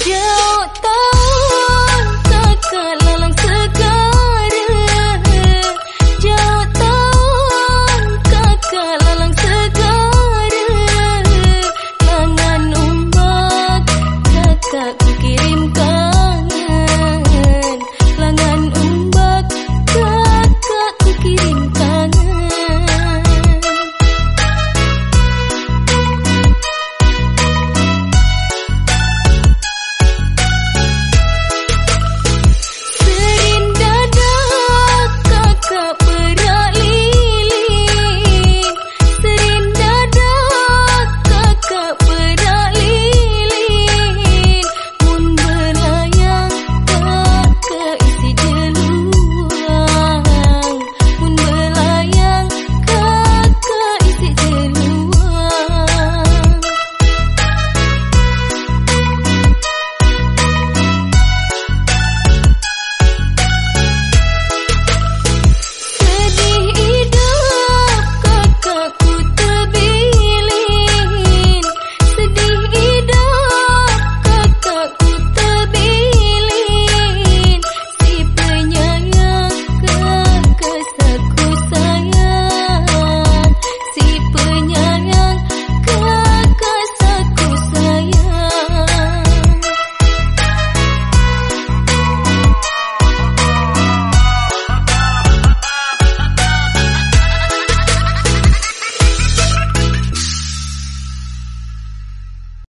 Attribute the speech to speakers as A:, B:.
A: 就到。